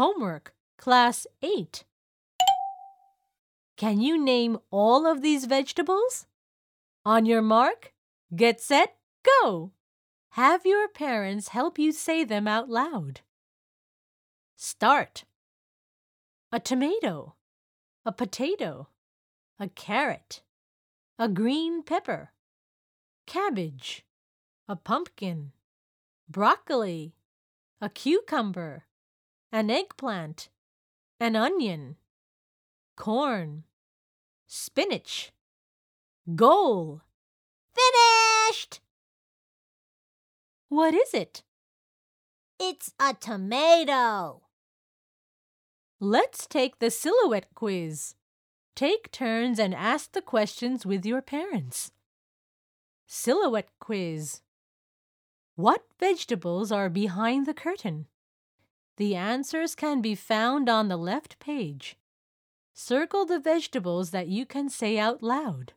Homework, Class 8. Can you name all of these vegetables? On your mark, get set, go! Have your parents help you say them out loud. Start. A tomato, a potato, a carrot, a green pepper, cabbage, a pumpkin, broccoli, a cucumber, an eggplant, an onion, corn, spinach, goal. Finished! What is it? It's a tomato. Let's take the silhouette quiz. Take turns and ask the questions with your parents. Silhouette quiz. What vegetables are behind the curtain? The answers can be found on the left page. Circle the vegetables that you can say out loud.